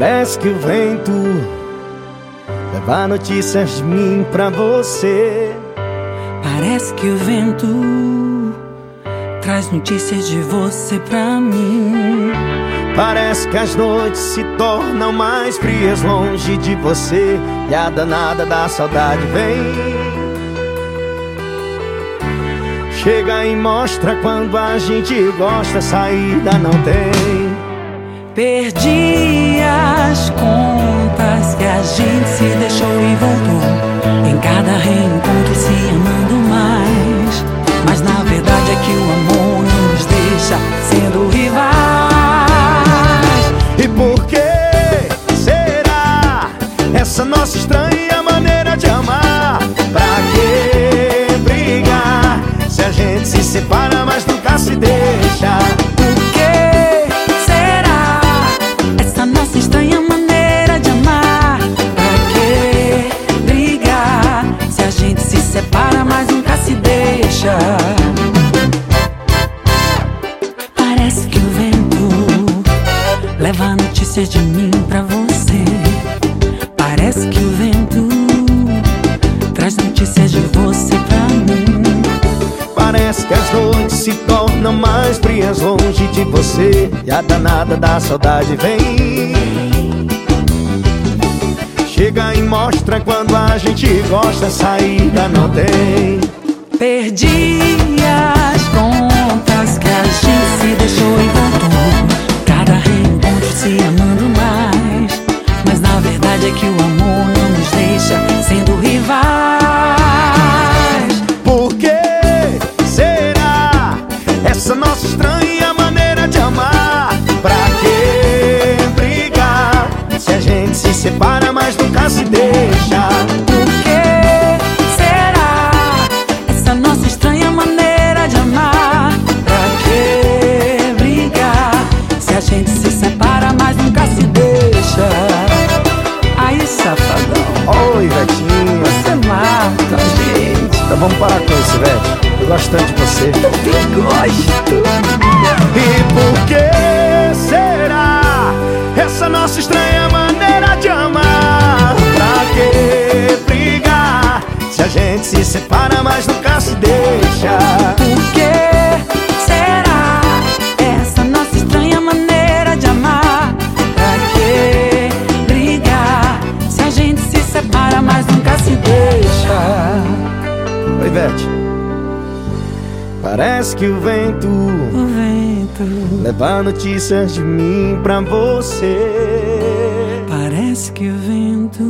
Parece que o vento leva notícias de mim pra você. Parece que o vento traz notícias de você pra mim. Parece que as noites se tornam mais frias longe de você e a danada da saudade vem. Chega e mostra quando a gente gosta, saída não tem. Perdi as contas que a gente se deixou e voltou. Em cada reencontro se amando mais. Mas na verdade é que o amor não nos deixa sendo rivais. E por que será essa nossa estranha notícias de mim pra você. Parece que o vento traz notícias de você pra mim. Parece que as noites se tornam mais frias longe de você E a danada da saudade vem Chega e mostra quando a gente gosta, saída não tem Perdi as contas que a gente Oi, Vetinho. Você mata a gente. Então vamos parar com isso, Vete. Eu gosto tanto de você. Eu gosto. E por que será essa nossa estranha maneira de amar? Pra que brigar se a gente se separa, mas nunca se deixa? Por que se deixa? Oi, Vete. Parece que o vento O vento leva notícias de mim pra você. parece que o vento